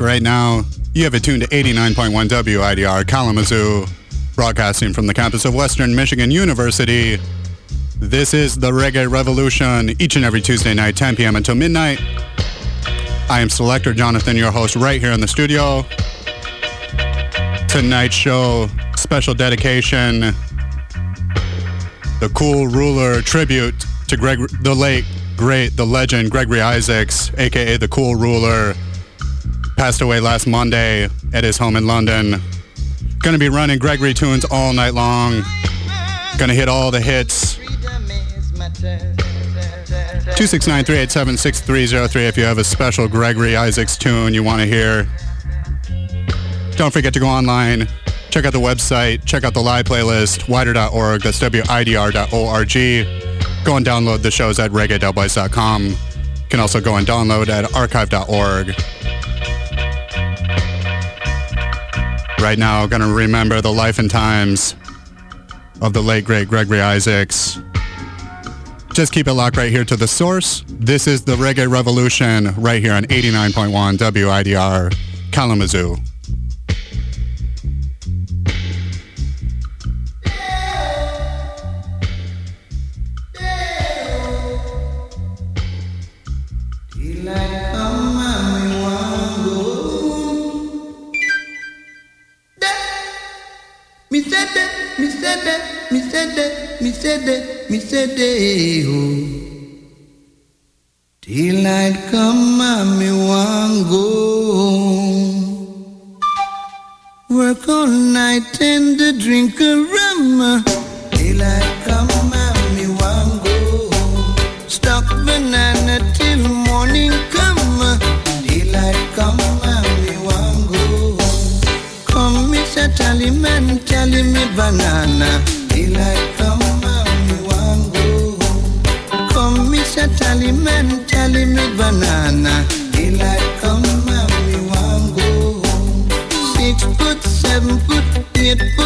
Right now you have it tuned to 89.1 WIDR Kalamazoo, broadcasting from the campus of Western Michigan University. This is the Reggae Revolution, each and every Tuesday night, 10 p.m. until midnight. I am Selector Jonathon, your host, right here in the studio. Tonight's show, special dedication, the Cool Ruler tribute to Greg, the late, great, the legend Gregory Isaacs, aka the Cool Ruler passed away last Monday at his home in London. Gonna be running Gregory tunes all night long. Gonna hit all the hits. 269-387-6303 if you have a special Gregory Isaacs tune you want to hear. Don't forget to go online, check out the website, check out the live playlist, widr.org, that's widr.org. Go and download the shows at reggae.wise.com. You can also go and download at archive.org. right now going to remember the life and times of the late great Gregory Isaacs. Just keep it locked right here to the source. This is the Reggae Revolution right here on 89.1 WIDR Kalamazoo. Come, Mr. Tallyman, tally me banana. Daylight come tally man, tally me banana. Want go home. Six foot, seven foot, eight foot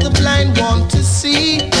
the blind want to see.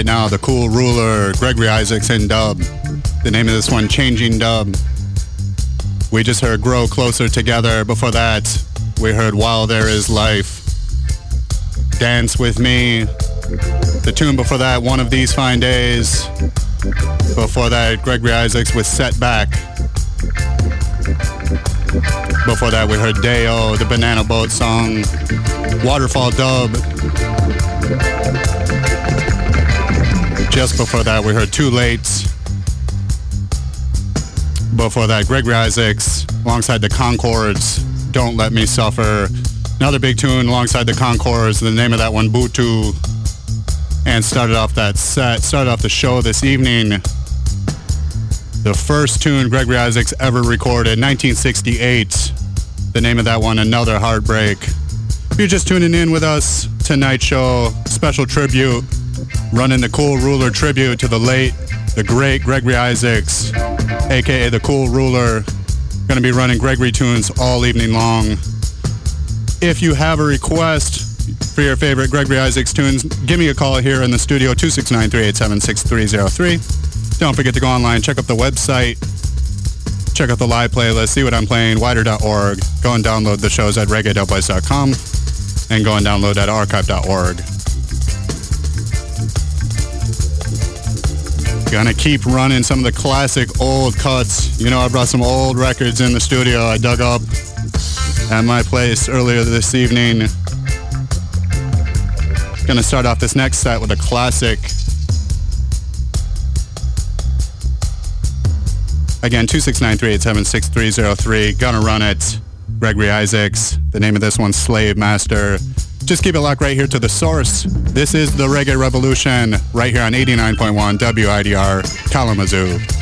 Right now, the cool ruler, Gregory Isaacs in dub. The name of this one, Changing Dub. We just heard Grow Closer Together. Before that, we heard While There Is Life. Dance With Me. The tune before that, One of These Fine Days. Before that, Gregory Isaacs with Setback. Before that, we heard Day-O, the Banana Boat song. Waterfall Dub. Just before that, we heard Too Late. Before that, Gregory Isaacs alongside the Concords, Don't Let Me Suffer. Another big tune alongside the Concords, the name of that one, Butoo. And started off that set, started off the show this evening The first tune Gregory Isaacs ever recorded, 1968. The name of that one, Another Heartbreak. If you're just tuning in with us, tonight's show, special tribute, running the Cool Ruler tribute to the late, the great Gregory Isaacs, aka the Cool Ruler. Gonna be running Gregory tunes all evening long. If you have a request for your favorite Gregory Isaacs tunes, give me a call here in the studio, 269-387-6303. Don't forget to go online, check out the website, check out the live playlist, see what I'm playing, widr.org. Go and download the shows at reggae.boys.com and go and download at archive.org. Gonna keep running some of the classic old cuts. You know, I brought some old records in the studio I dug up at my place earlier this evening. Gonna start off this next set with a classic. Again, 269-387-6303. Gonna run it. Gregory Isaacs. The name of this one, Slave Master. Just keep it locked right here to the source. This is the Reggae Revolution right here on 89.1 WIDR Kalamazoo.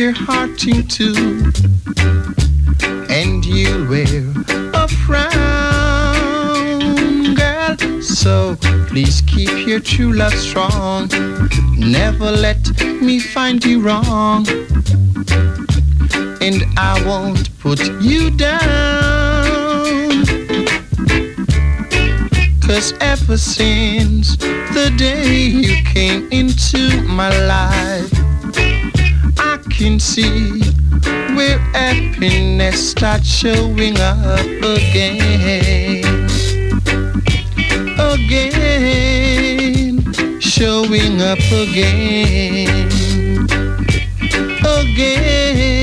your heart in two, and you'll wear a frown, girl. So please keep your true love strong. Never let me find you wrong, and I won't put you down. Cause ever since the day you came into my life start showing up again. Again, showing up again. Again.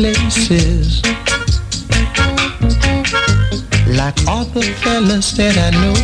Places. Like all the fellas that I know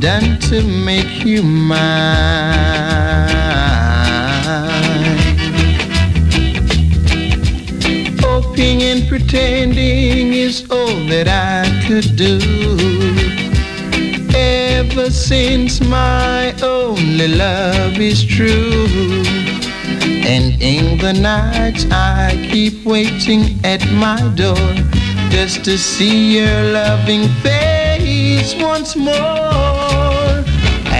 done to make you mine hoping and pretending is all that I could do ever since my only love is true. And in the night I keep waiting at my door just to see your loving face once more.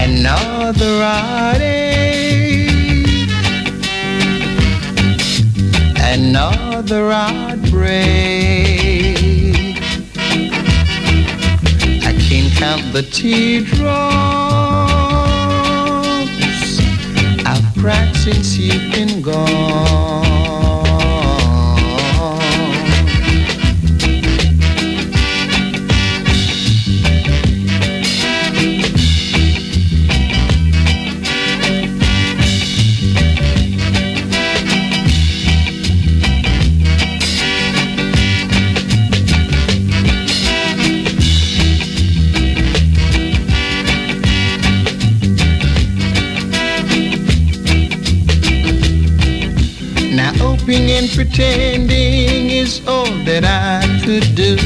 Another heartache, another heartbreak. I can't count the teardrops I've cried since you've been gone. Pretending is all that I could do.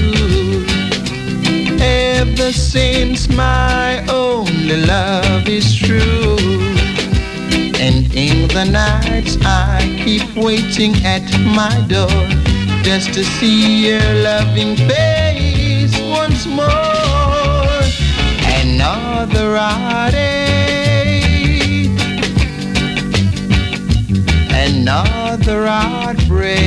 Ever since my only love is true. And in the nights I keep waiting at my door just to see your loving face once more. Another heartache another heartbreak.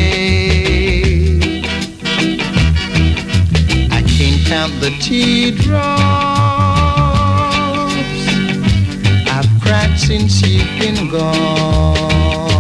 I can't count the teardrops I've cried since you've been gone.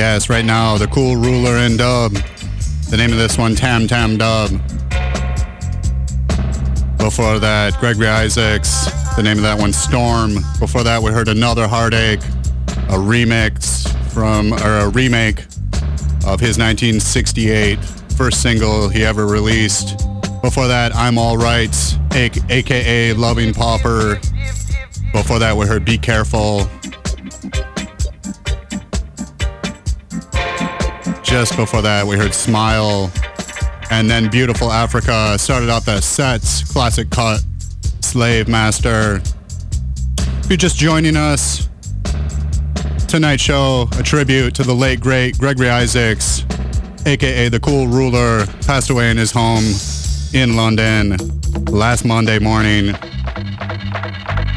Yes, right now, the cool ruler in dub. The name of this one, Tam Tam Dub. Before that, Gregory Isaacs. The name of that one, Storm. Before that, we heard another Heartache, a remix from, or a remake of his 1968 first single he ever released. Before that, I'm All Right, aka Loving Pauper. Before that, we heard Be Careful. Just before that, we heard Smile. And then Beautiful Africa started off that sets, classic cut, Slave Master. If you're just joining us, tonight's show, a tribute to the late, great Gregory Isaacs, aka the Cool Ruler, passed away in his home in London last Monday morning.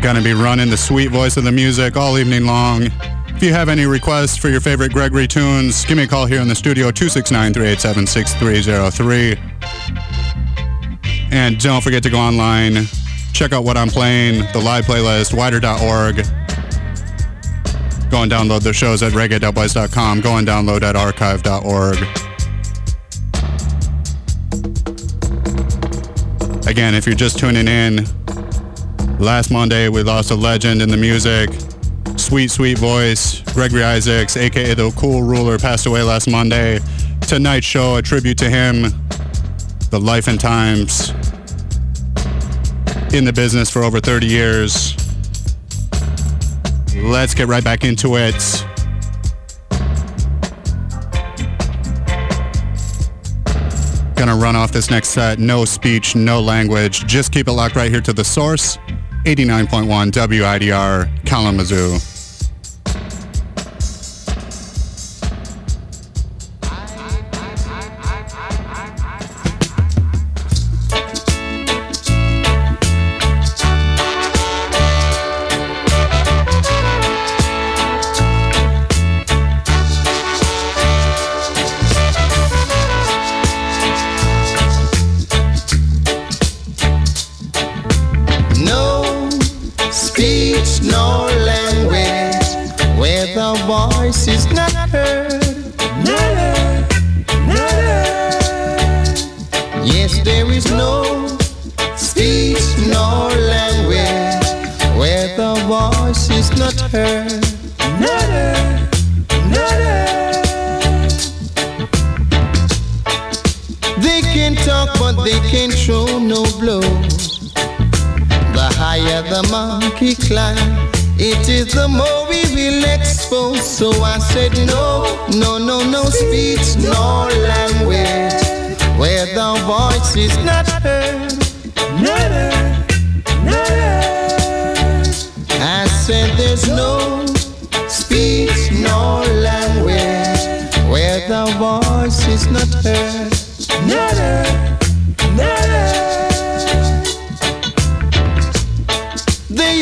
Gonna be running the sweet voice of the music all evening long. If you have any requests for your favorite Gregory tunes, give me a call here in the studio, 269-387-6303. And don't forget to go online, check out what I'm playing, the live playlist, widr.org. Go and download the shows at reggae.wise.com. Go and download at archive.org. Again, if you're just tuning in, last Monday we lost a legend in the music. Sweet, sweet voice. Gregory Isaacs, aka the Cool Ruler, passed away last Monday. Tonight's show, a tribute to him. The life and times in the business for over 30 years. Let's get right back into it. Gonna run off this next set. No speech, no language. Just keep it locked right here to the source. 89.1 WIDR Kalamazoo.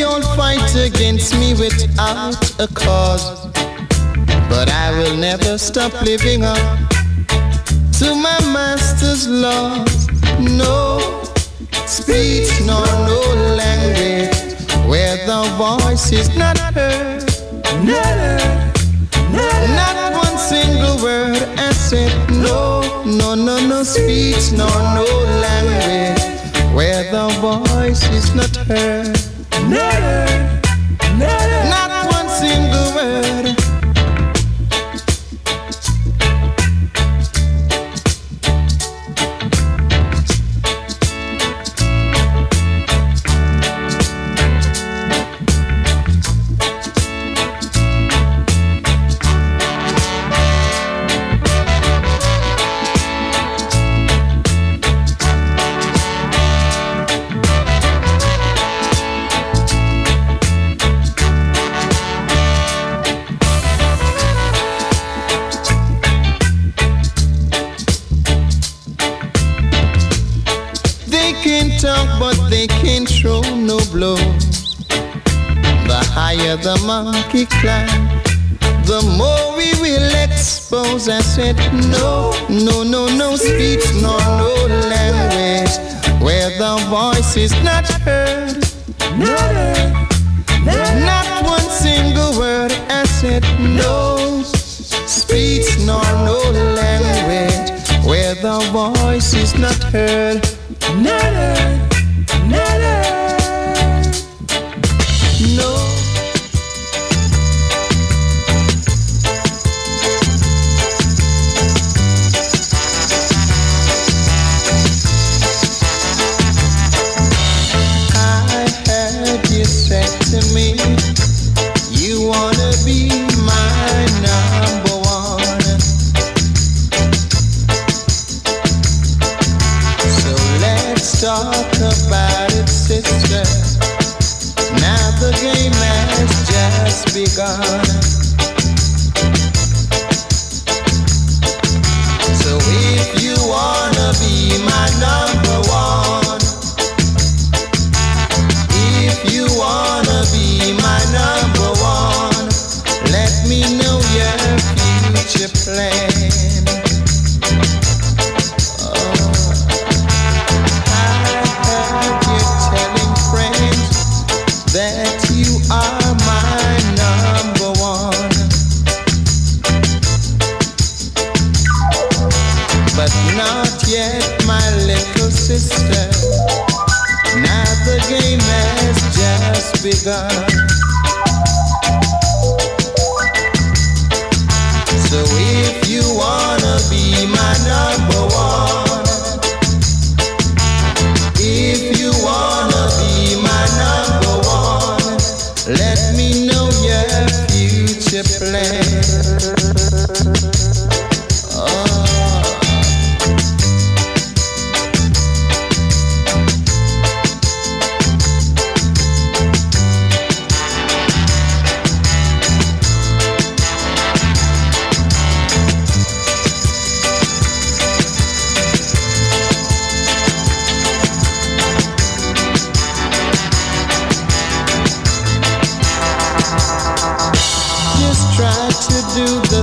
They all fight against me without a cause. But I will never stop living up to my master's laws. No speech, nor no language where the voice is not heard. Not one single word I said no, no, no, no speech, nor no language where the voice is not heard. Not one single word. No, no, no, no speech, nor no language where the voice is not heard. Not heard. Not one single word. I said no speech, nor no language where the voice is not heard.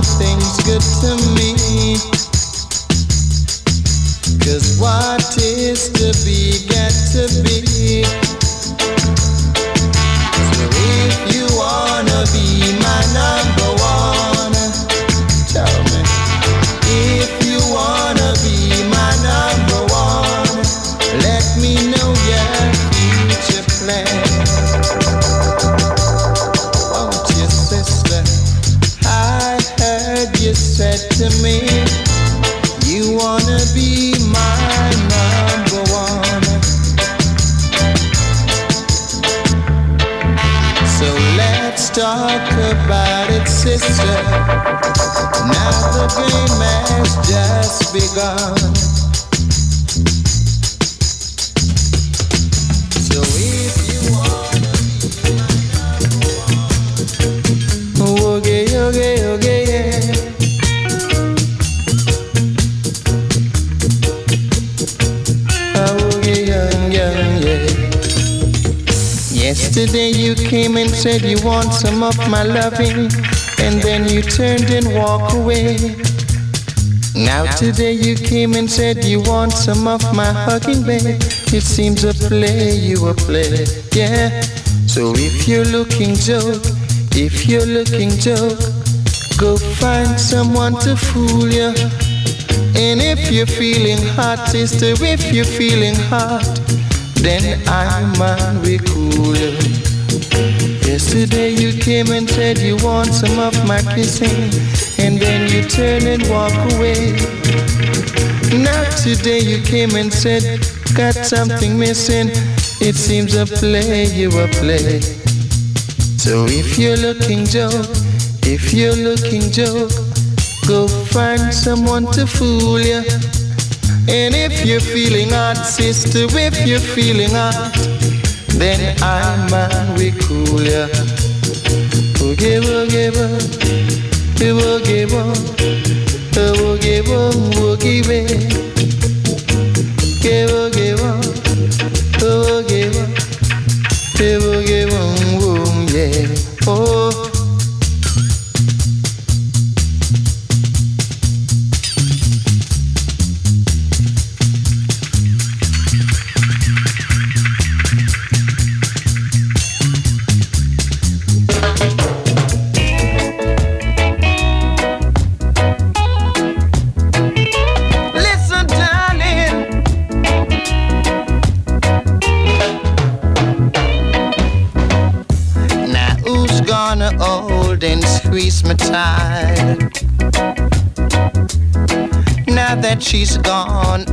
Things good to me. Cause what want some of my loving, and then you turned and walked away. Now today you came and said you want some of my hugging, babe. It seems a play, you a play, yeah. So if you're looking joke, if you're looking joke, go find someone to fool you. And if you're feeling hot, sister, if you're feeling hot, then I'm man, we. Yesterday you came and said you want some of my kissing, and then you turn and walk away. Now today you came and said, got something missing. It seems a play, you a play. So if you're looking joke, if you're looking joke, go find someone to fool you. And if you're feeling hot, sister, if you're feeling hot, then I'm man, we cool ya. Boogie, boogie, boogie, boogie, boogie, boogie, boogie, boogie, boogie, boogie, boogie, boogie, boom, side. Now that she's gone,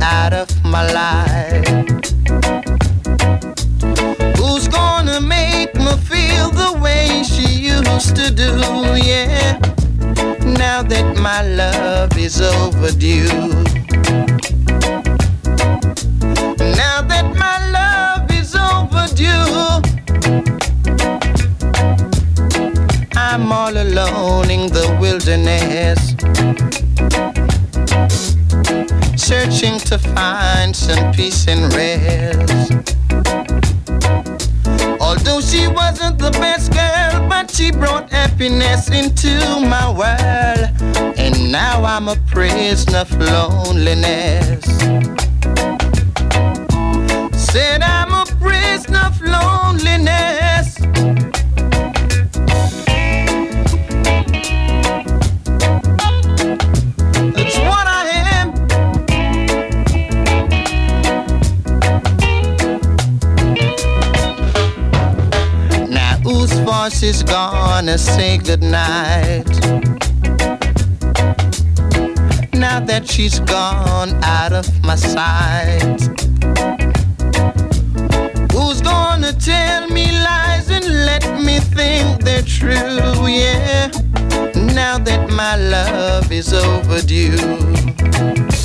I'm a prisoner of loneliness. Said I'm a prisoner of loneliness. That's what I am. Now whose voice is gonna say goodnight? now that she's gone out of my sight. Who's gonna tell me lies and let me think they're true? Yeah, now that my love is overdue.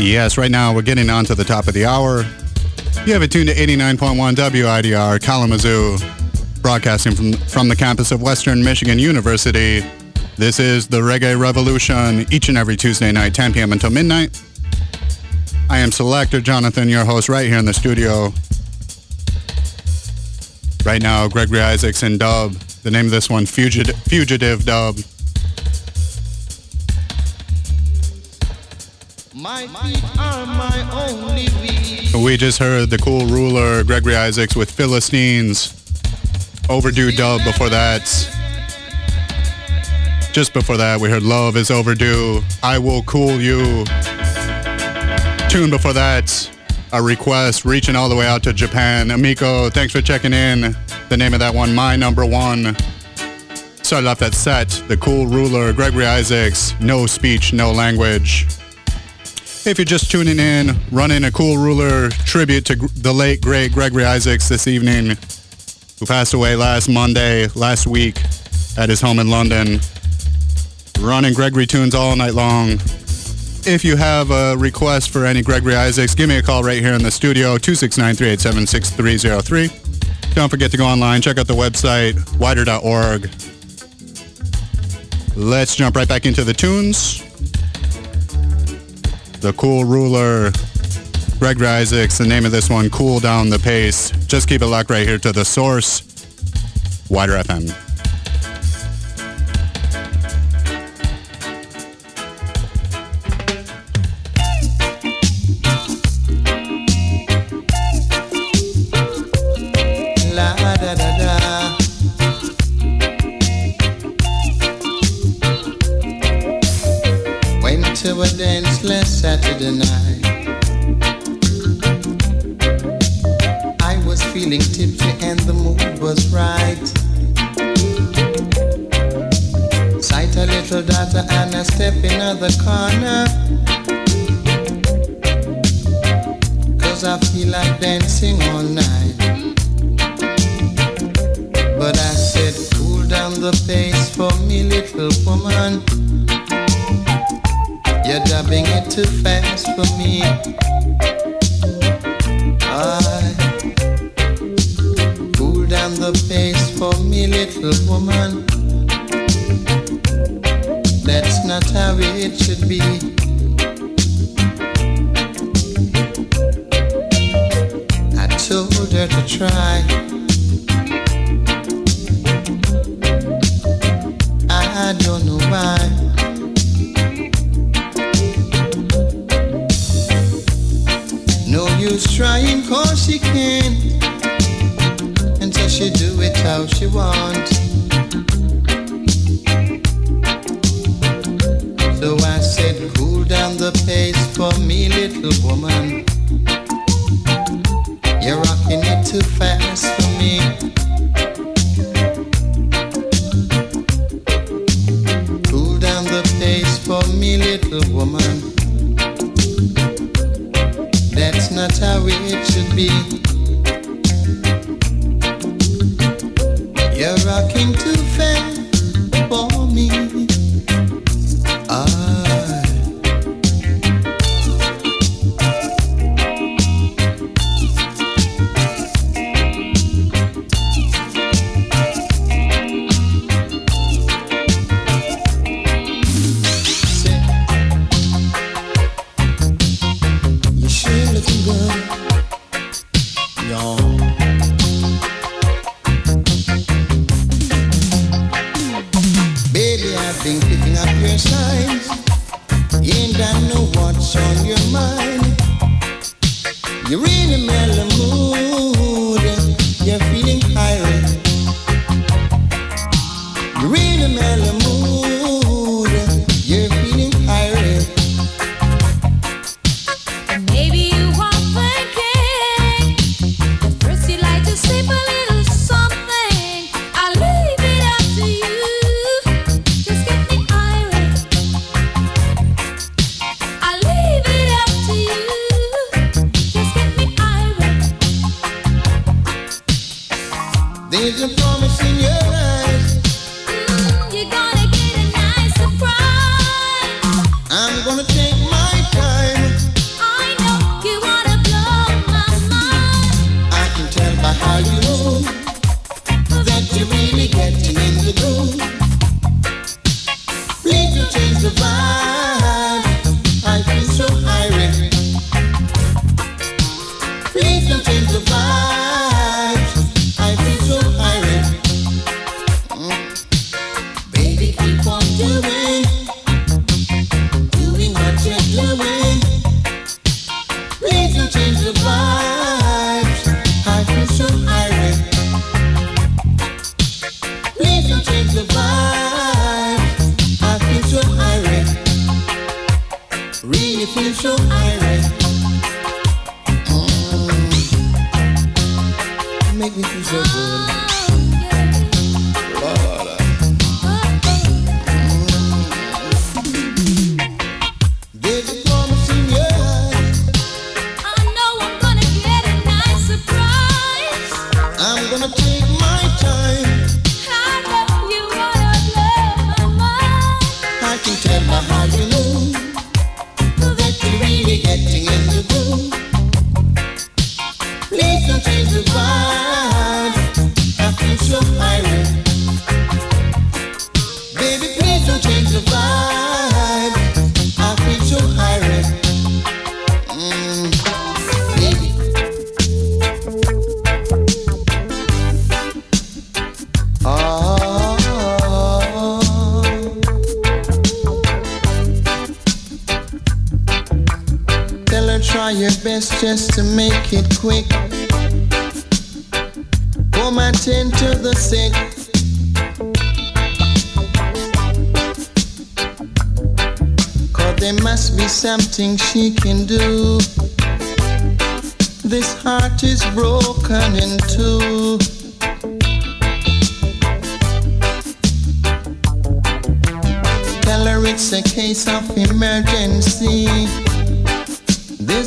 Yes, right now we're getting on to the top of the hour. You have it tuned to 89.1 WIDR Kalamazoo, broadcasting from, from the campus of Western Michigan University. This is the Reggae Revolution each and every Tuesday night, 10 p.m. until midnight. I am Selector Jonathon, your host, right here in the studio. Right now, Gregory Isaacs and Dub. The name of this one, Fugit- Fugitive Dub. We just heard the cool ruler, Gregory Isaacs, with Philistines. Overdue dub before that. Just before that, we heard Love is Overdue. I Will Cool You. Tune before that, a request reaching all the way out to Japan. Amico, thanks for checking in. The name of that one, My Number One. Started off that set, the cool ruler, Gregory Isaacs, No Speech, No Language. If you're just tuning in, running a cool ruler tribute to the late great Gregory Isaacs this evening, who passed away last Monday, last week, at his home in London. Running Gregory tunes all night long. If you have a request for any Gregory Isaacs, give me a call right here in the studio, 269-387-6303. Don't forget to go online, check out the website, widr.org. Let's jump right back into the tunes the cool ruler, Greg Isaacs. The name of this one, Cool Down the Pace. Just keep it locked right here to the source, WIDR FM. Saturday night. I was feeling tipsy and the mood was right. Sight a little daughter and I step in the corner. Cause I feel like dancing all night. But I said, cool down the pace for me, little woman. You're dubbing it too fast for me. I cool down the pace for me, little woman. That's not how it should be. I told her to try. I don't know why. She want So I said cool down the pace for me little woman You're rocking it too fast for me Cool down the pace for me, little woman. That's not how it should be.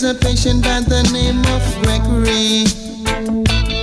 a patient by the name of Gregory.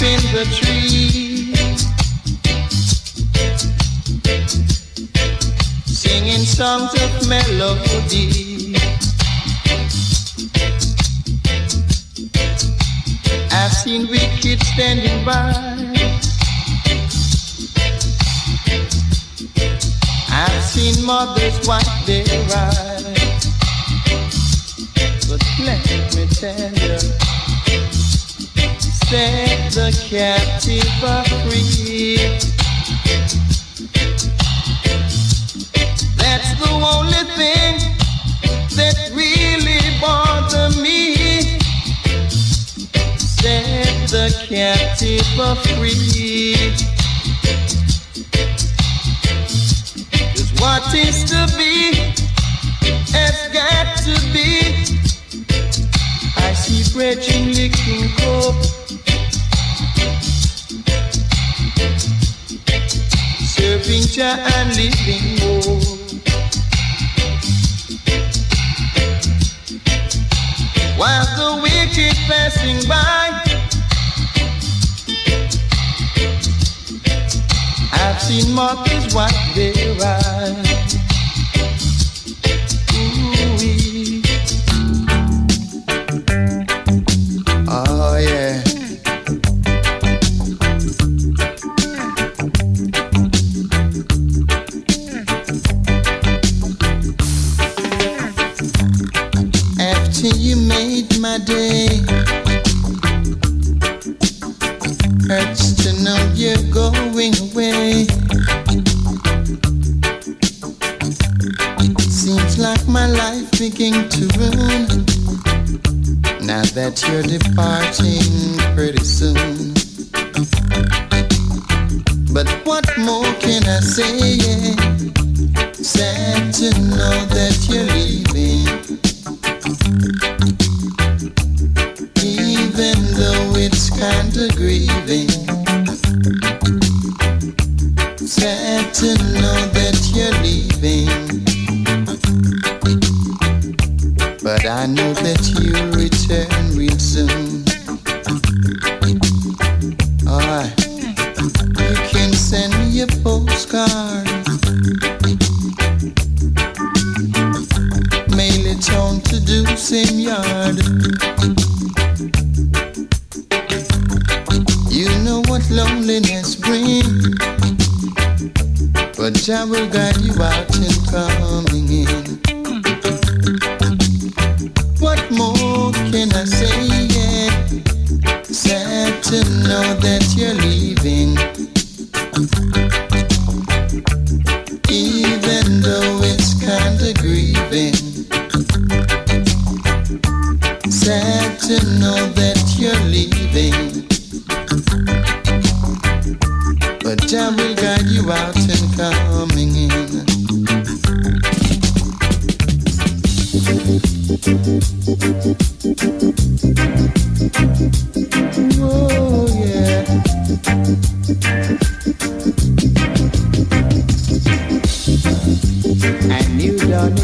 In the tree, singing songs of melody. I've seen wicked standing by. I've seen mothers wipe their eyes. But let me tell you, set captive free. That's the only thing that really bothers me. Set the captive free. Cause what is to be has got to be. I see Brethren licking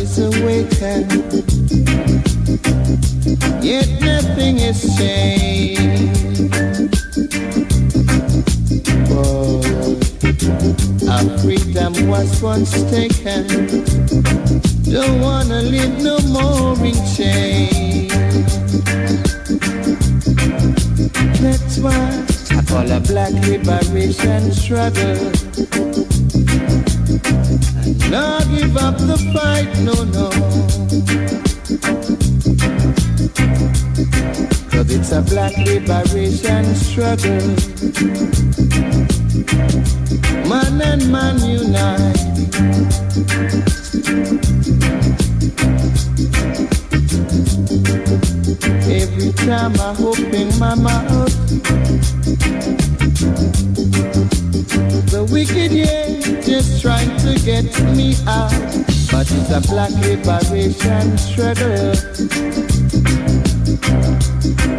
is awakened, yet nothing is changed. Oh, our freedom was once taken. Don't wanna live no more in chains. That's why I call a black liberation struggle. No give up the fight, no, no. Cause it's a black liberation struggle. Man and man unite. Every time I open my mouth, the wicked yeah just trying to get me out. But it's a black liberation struggle.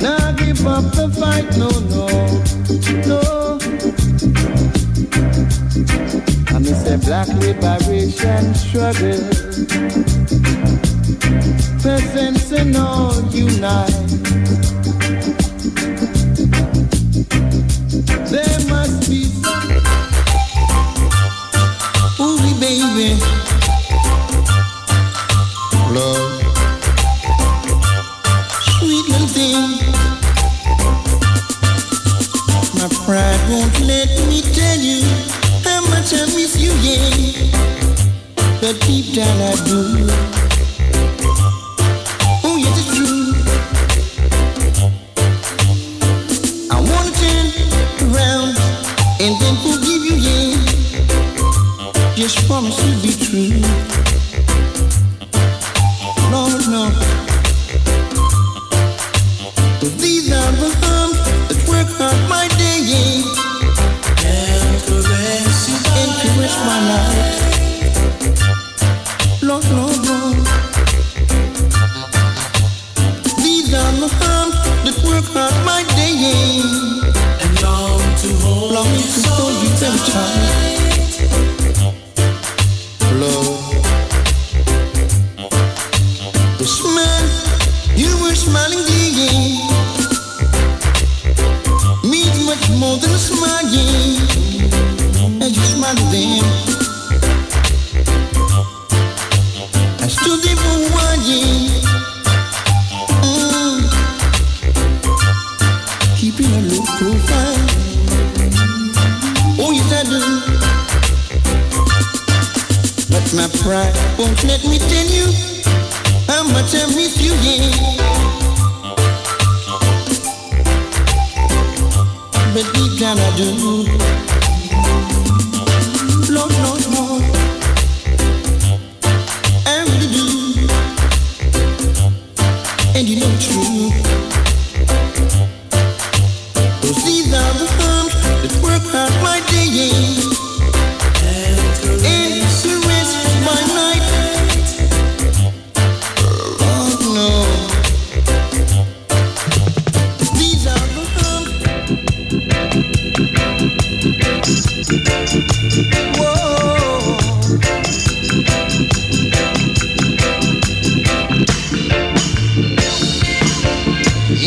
Now give up the fight, no, no, no. I miss a black liberation struggle. Peasants and all unite. There must be some. Ooh, baby.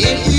If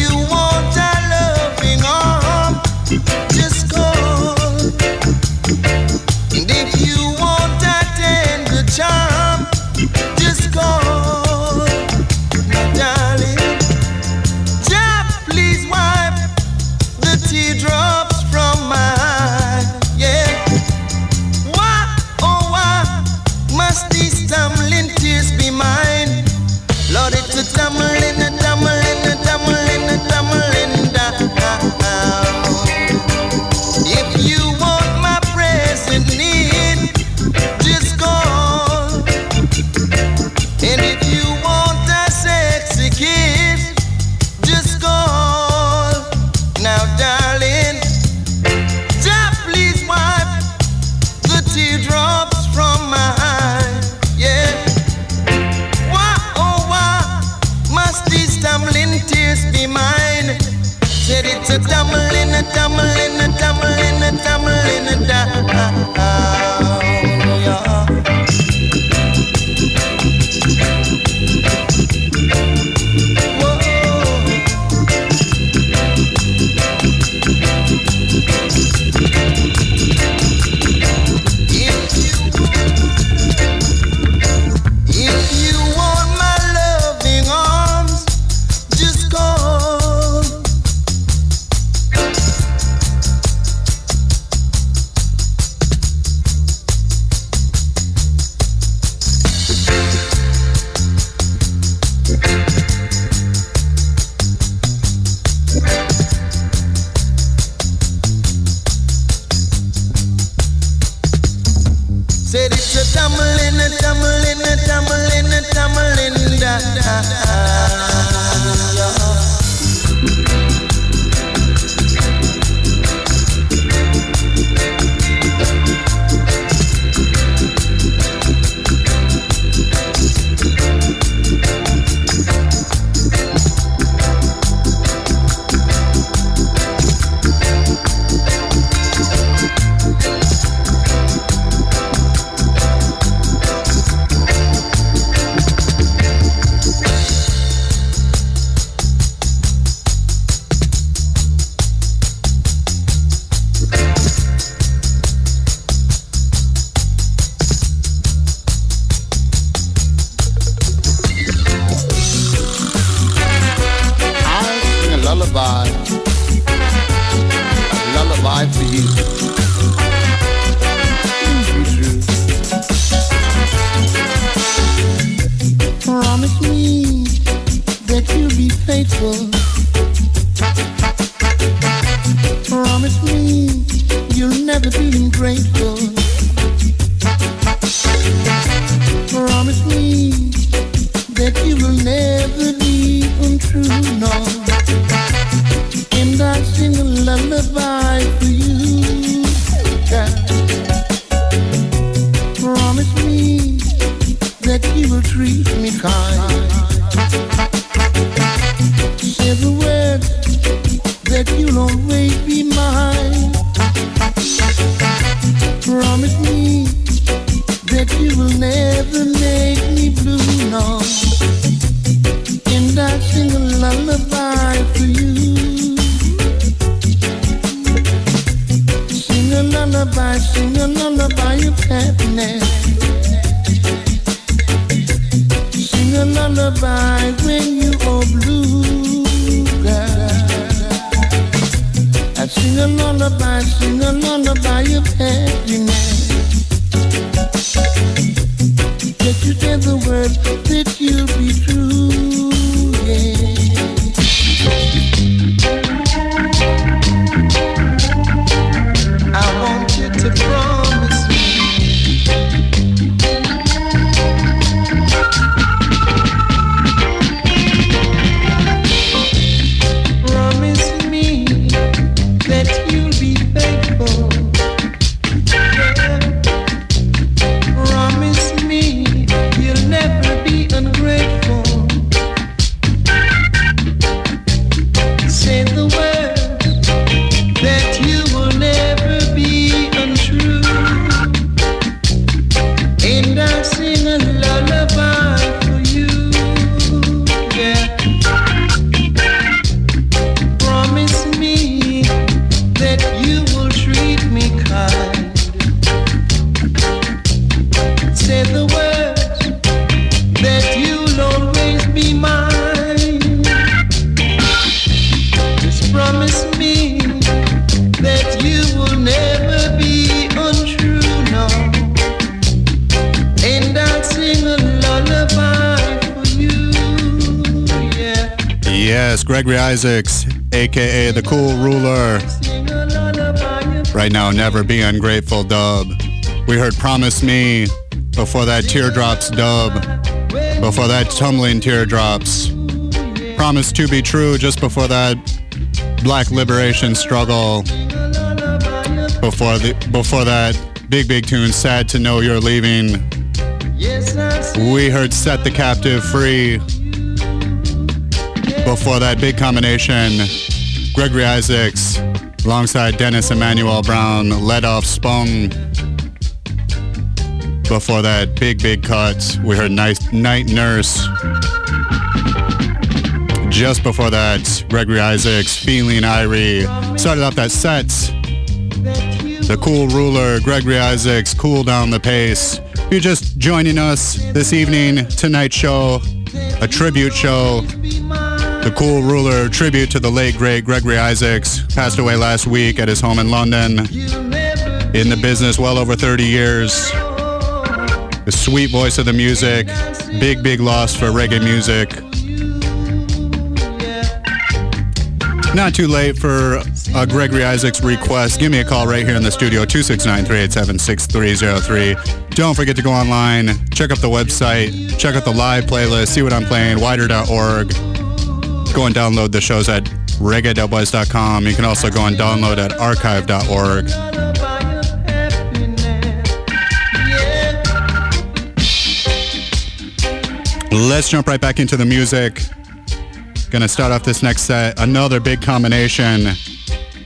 lullaby, sing a lullaby of happiness. Sing a lullaby when you are blue, girl. I sing a lullaby, sing a lullaby of happiness. Get you tell the words Gregory Isaacs, aka the Cool Ruler. Sing a lullaby of Right now, Never Be Ungrateful dub. We heard Promise Me before that Teardrops dub. Before that, Tumbling Teardrops. Promise to be true just before that Black Liberation struggle. Before the before that big big tune, Sad to Know You're Leaving. Yes, I see We heard Set the Captive Free. Before that big combination, Gregory Isaacs alongside Dennis Emmanuel Brown led off Spung. Before that big big cut, we heard Night, Night Nurse. Just before that, Gregory Isaacs, Feeling Irie. Started off that set. The cool ruler, Gregory Isaacs, cool down the pace. If you're just joining us this evening, tonight's show, a tribute show. The cool ruler, tribute to the late great Gregory Isaacs, passed away last week at his home in London. In the business well over 30 years. The sweet voice of the music, big, big loss for reggae music. Not too late for a Gregory Isaacs request. Give me a call right here in the studio, 269-387-6303. Don't forget to go online, check out the website, check out the live playlist, see what I'm playing, widr.org. Go and download the shows at reggae.boys.com. You can also go and download at archive.org. Let's jump right back into the music. Gonna start off this next set. Another big combination.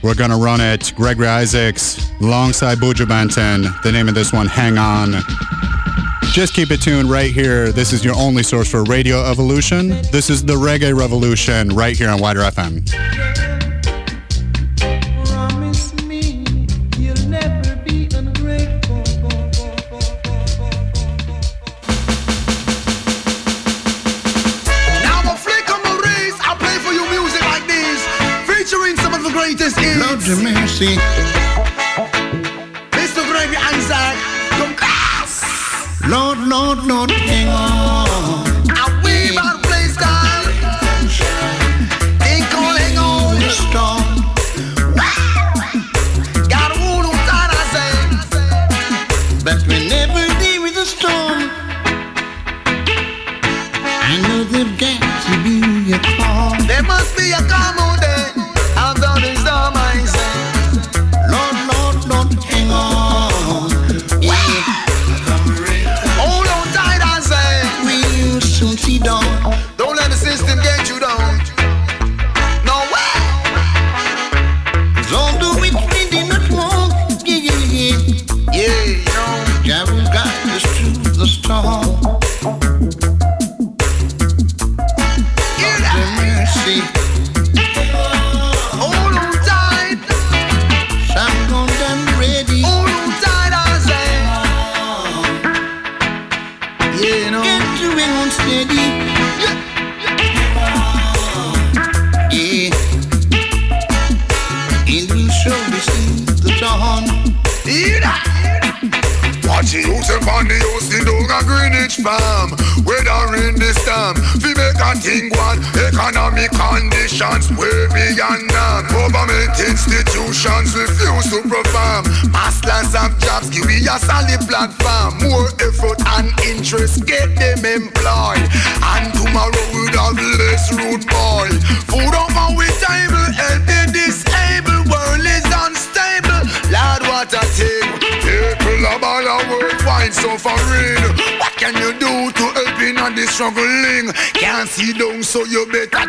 We're gonna run it. Gregory Isaacs alongside Buju Banton. The name of this one, Hang On. Just keep it tuned right here. This is your only source for Radio Evolution. This is the Reggae Revolution right here on WIDR FM. Promise me No, hang on.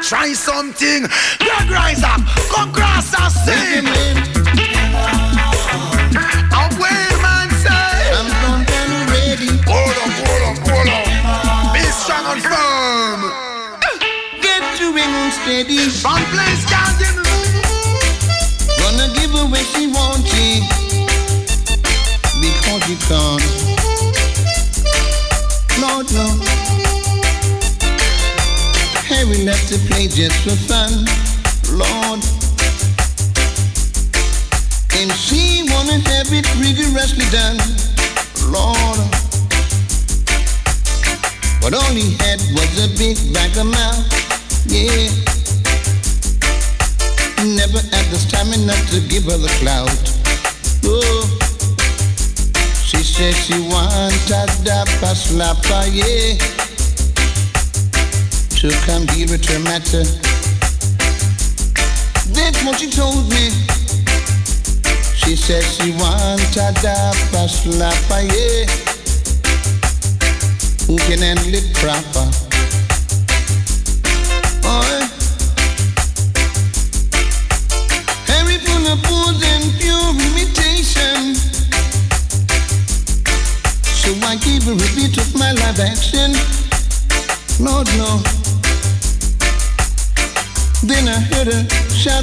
try something. to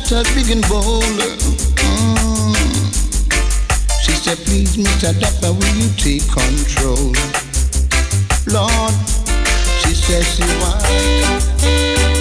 Start big and bold. Mm. She said, please, Mr. Doctor, will you take control? Lord, she says she wants.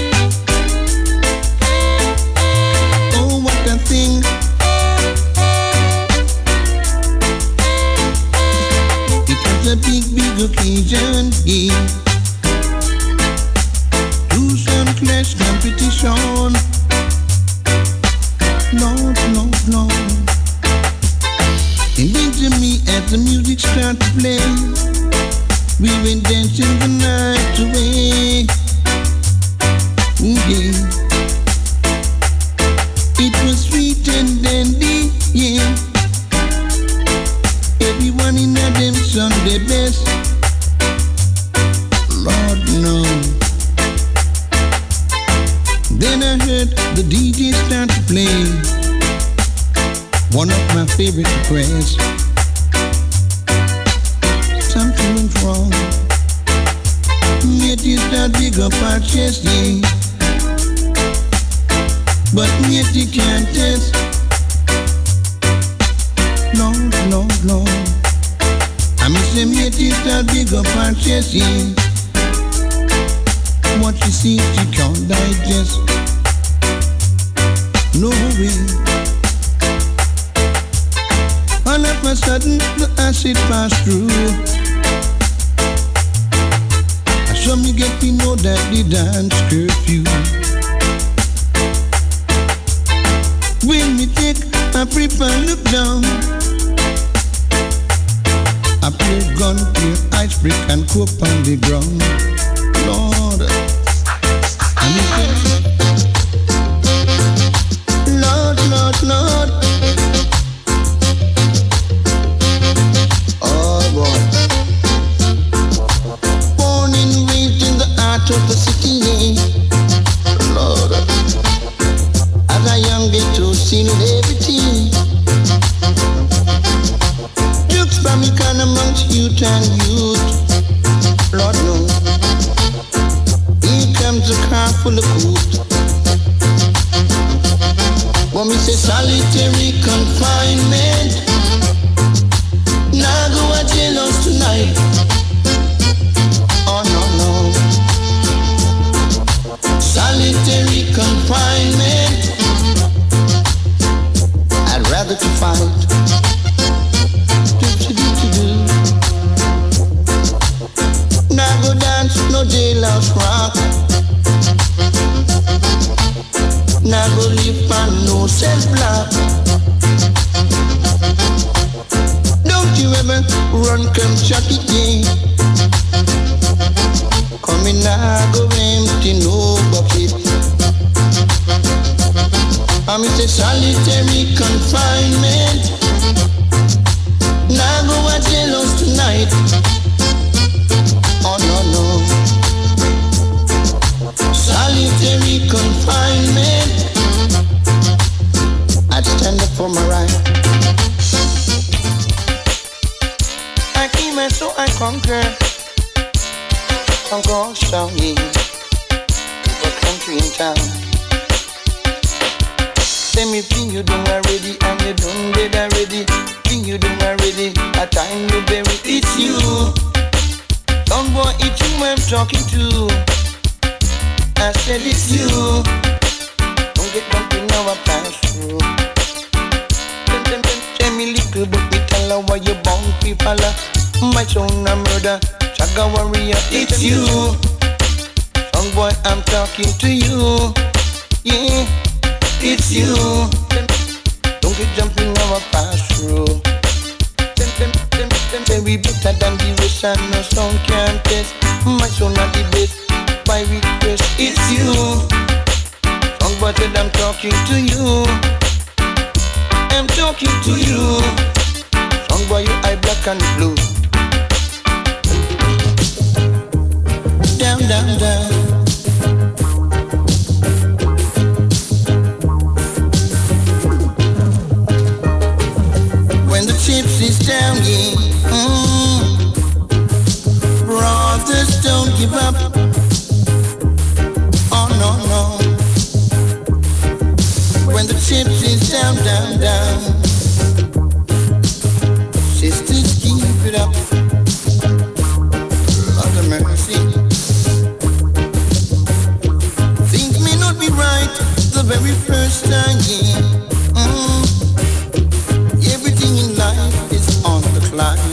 girl, it's you. Don't get back in our classroom. Tell me little, but we tell her why you bound people. My son a murder, Chaga warrior, it's you. Young boy, I'm talking to you. Yeah, it's you. Don't get jumping our classroom. Say we better than the rest and no song can test. My son a the best my request It's you. Talk about I'm talking to you. I'm talking to you. Song by you, I black and blue. Down, down, down. When the chips is down, yeah. Sisters, keep it up. Mercy. Things may not be right the very first time, mm. Everything in life is on the clock.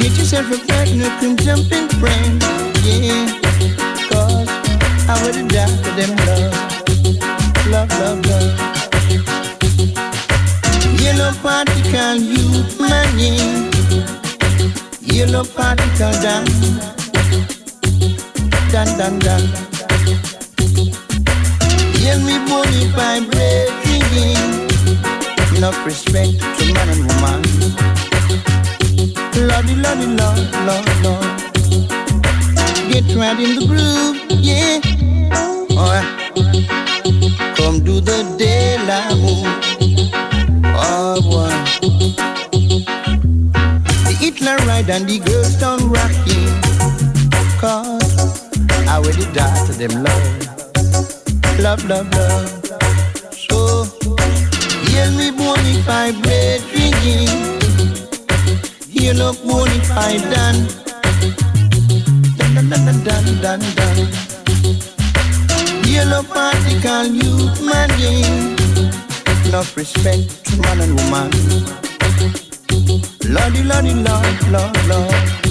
Get yourself a partner, come jump in friend. Yeah. Cause I would die for them love. Love, love, love. Yellow particle youth man, yeah. Yellow particle down. Dun, dun, dun. Hear me bony vibrating. Enough respect to man and woman. Lordy, lordy, lord, lord, lord. Get right in the groove, yeah. Alright. Come do the daylight move. Oh, boy. The Hitler ride and the girls don't rock it. Cause I already die to them love. Love, love, love. Bony vibrating. Hear no bony vibe done. Dun, dun, dun, dun, dun, dun. Yellow particle youth man, yeah. Enough respect to man and woman. Lordy, lordy, lord, lord, lord.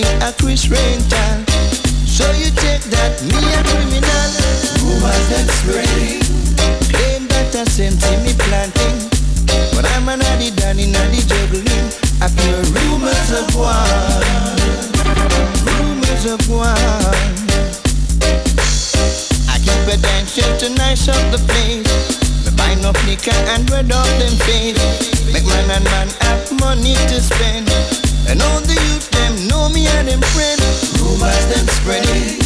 Flashing a Chris rental, so you take that me a criminal. Rumors them spreading, claim that I in me planting. But I'm an addy in the juggling. I feel rumors of war. Rumors of war. I keep a dancing to nice up the place. Me buy no liquor and red up them face. Make man and man have money to spend. And all the youth them spread. Rumors them spreading.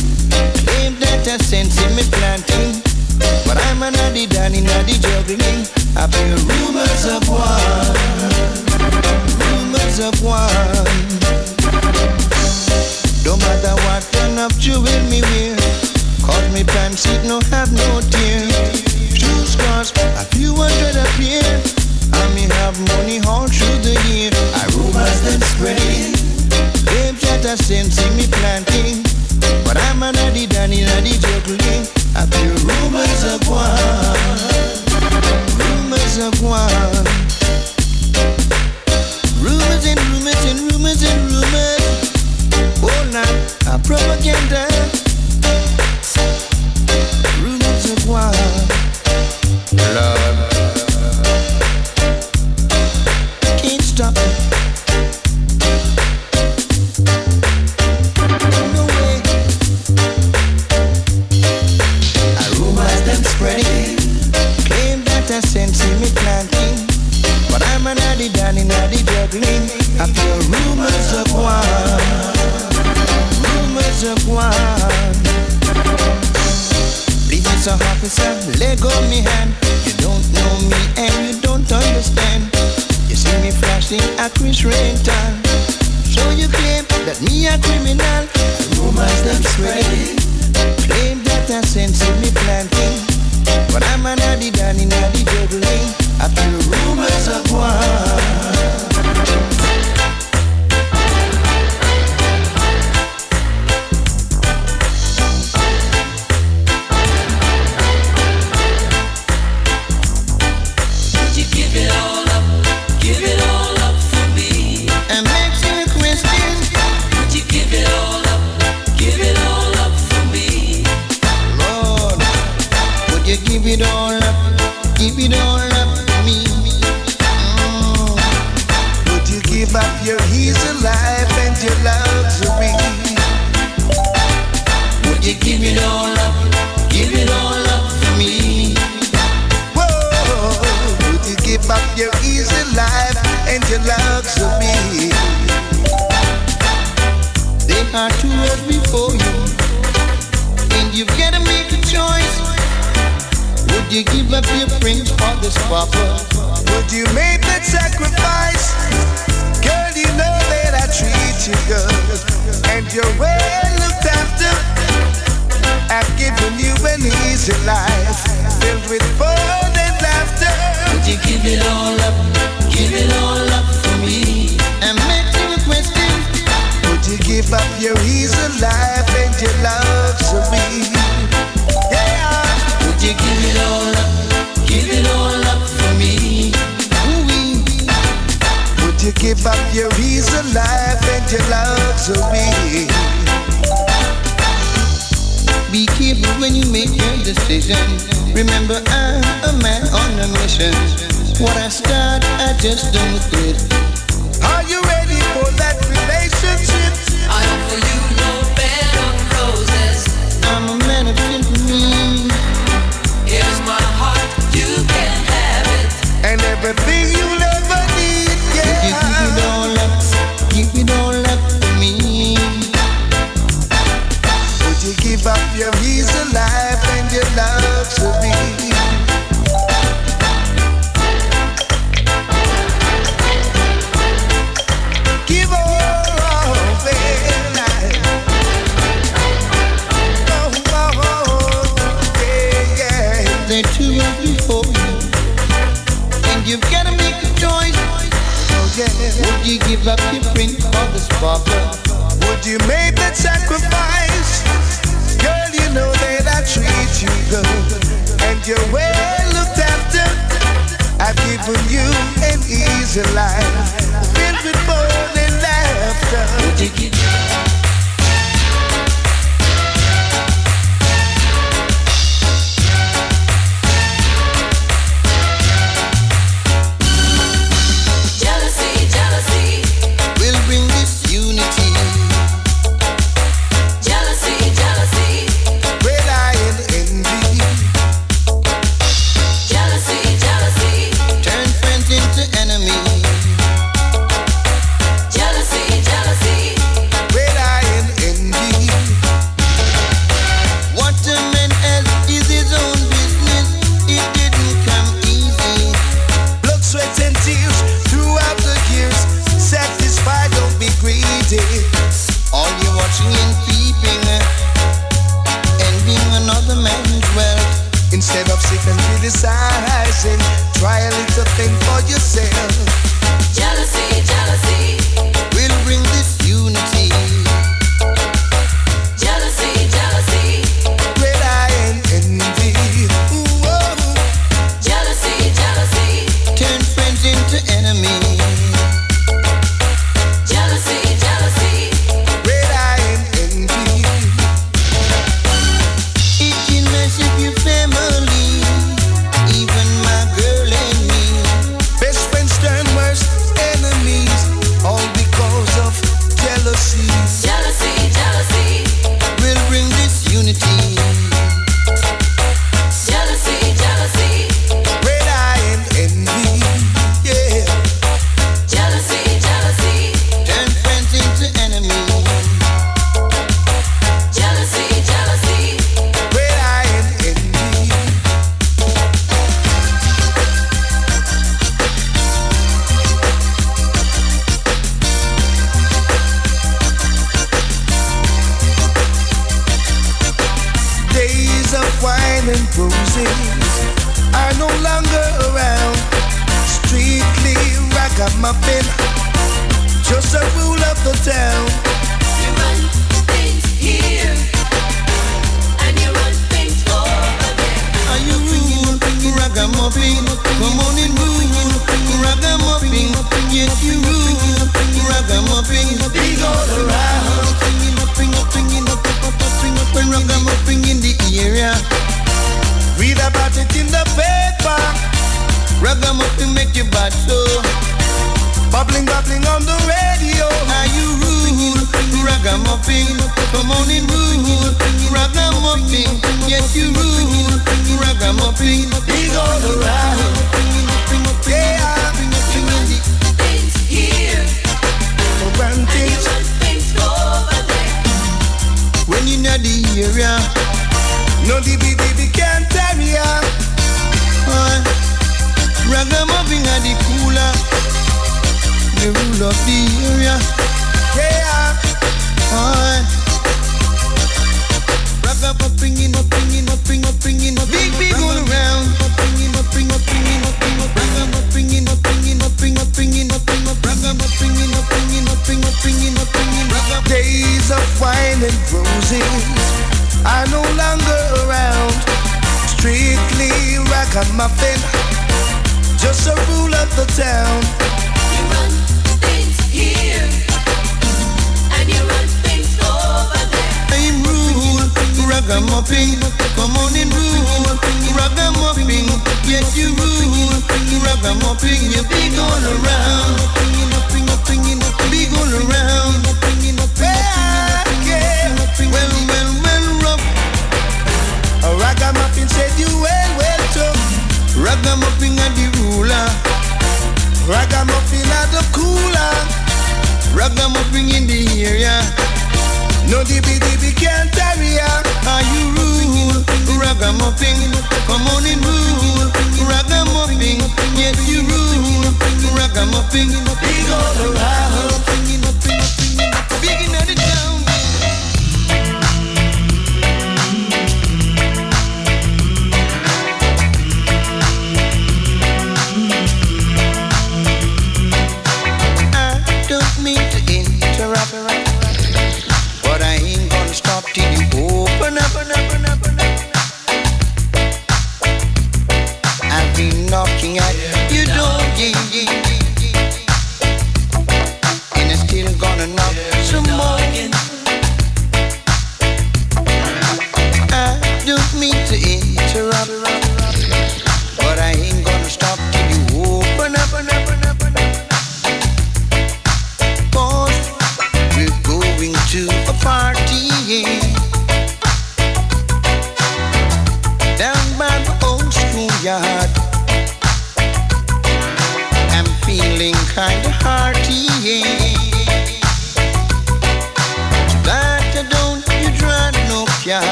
Claim that I sense in me planting. But I'm a noddy danny noddy juggling. I feel rumors of one. Rumors of one. Don't matter what kind of jewel me wear. Cause me pants it no have no tear. Shoes cost a few hundred a pair. I may have money all through the year. I rumors them spreading not a same see me planting. But I'm an addy danny, addy juggling. I feel rumors of war, Rumors of war, Rumors and rumors and rumors and rumors. Oh, now, nah, propaganda. Rumors of war, Love. when you make your decision. Remember, I'm a man on a mission. What I start, I just don't quit. Are you ready for that relationship? I offer you your reason life and your love to and you got to make a choice. Oh, Would you give up your for this? Would you make that sacrifice? know that I treat you good and you're well looked after. I've given you an easy life, filled with bold and laughter. Read about it in the paper. ragamuffin make you bad so. Bubbling, bubbling on the radio. Are you rule, ragamuffin? Come on and rule, ragamuffin. Yes, you rule, ragamuffin. Big all around. Yeah. Things here. When you know the area, No DBDB can't tell me ya. uh, ragamuffin are the cooler, the rule of the area. Yeah. Uh, ragamuffin in up, in up, in up, in up, big, big all around. Ragamuffin in up, in up, in up, in up, ragamuffin in up, in up, in up, in up, in up, ragamuffin in up, in up, in up, in up, in up, Days of wine and roses are no longer around. Strictly ragamuffin. Just a rule of the town. You run things here, and you run things over there. I'm rule, ragamuffin. Come on and rule, ragamuffin. Yes, you rule, ragamuffin. You big all around, big all around. Ragamuffin said you well, well took. Ragamuffin and the ruler, Ragamuffin are the cooler. ragamuffin in the area. No DBDB can't tarry ya. Are you rule, ragamuffin? Come on and rule, ragamuffin. Yes, you rule, ragamuffin. Big all around.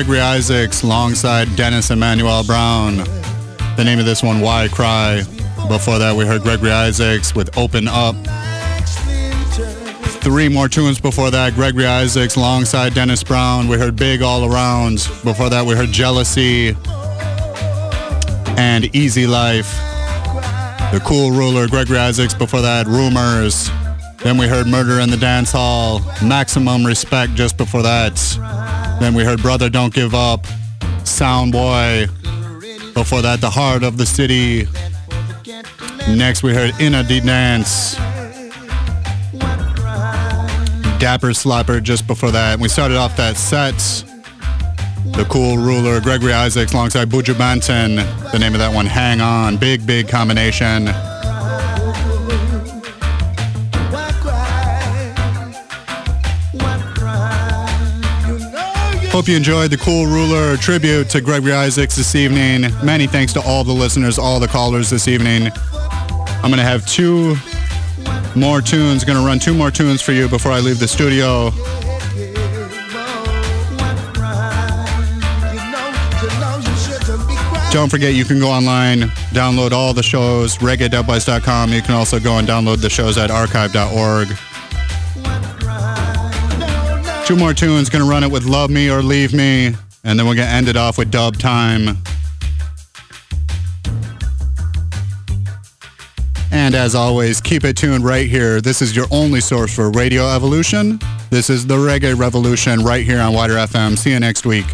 Gregory Isaacs, alongside Dennis Emmanuel Brown. The name of this one, Why Cry. Before that, we heard Gregory Isaacs with Open Up. Three more tunes before that, Gregory Isaacs alongside Dennis Brown. We heard Big All Around. Before that, we heard Jealousy and Easy Life. The cool ruler, Gregory Isaacs. Before that, Rumors. Then we heard Murder in the Dance Hall, Maximum Respect just before that. Then we heard Brother Don't Give Up, Sound Boy. Before that, The Heart of the City. Next we heard Inna the Dance. Dapper Slapper just before that. We started off that set. The cool ruler, Gregory Isaacs alongside Buju Banton. The name of that one, Hang On. Big, big combination. Hope you enjoyed the Cool Ruler tribute to Gregory Isaacs this evening. Many thanks to all the listeners, all the callers this evening. I'm going to have two more tunes, going to run two more tunes for you before I leave the studio. Don't forget, you can go online, download all the shows, reggae.wise.com. You can also go and download the shows at archive.org. Two more tunes, gonna run it with Love Me or Leave Me, and then we're gonna end it off with Dub Time. And as always, keep it tuned right here. This is your only source for Radio Evolution. This is the Reggae Revolution right here on WIDR FM. See you next week.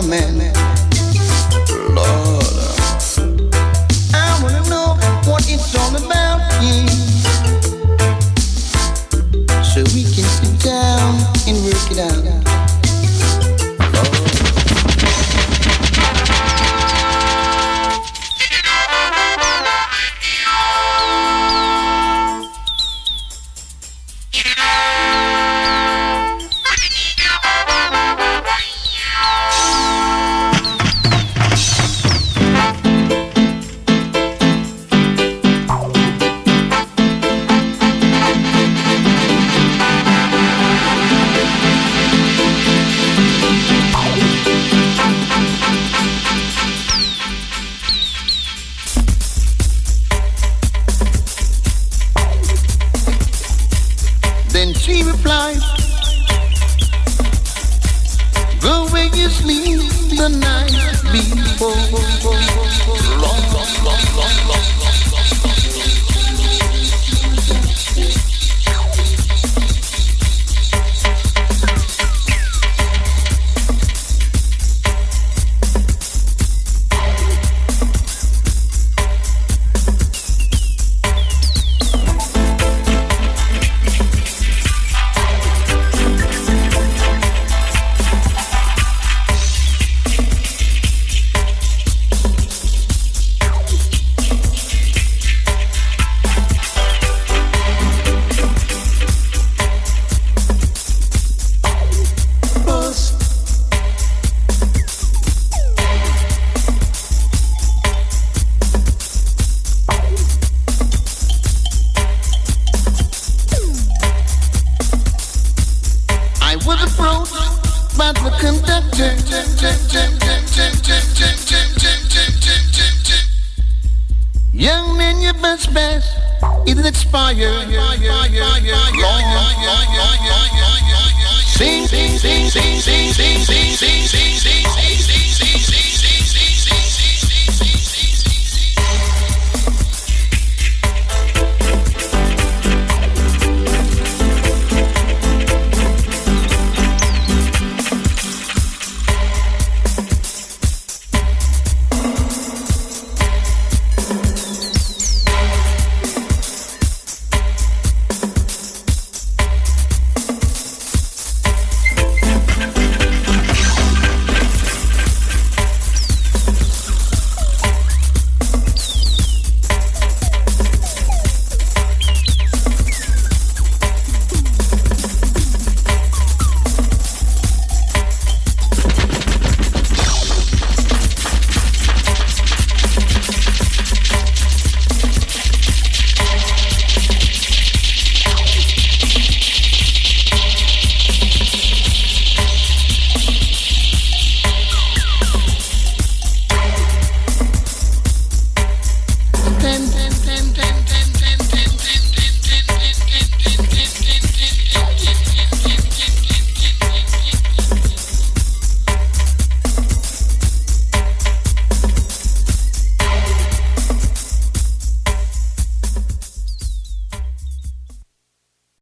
Lord, no,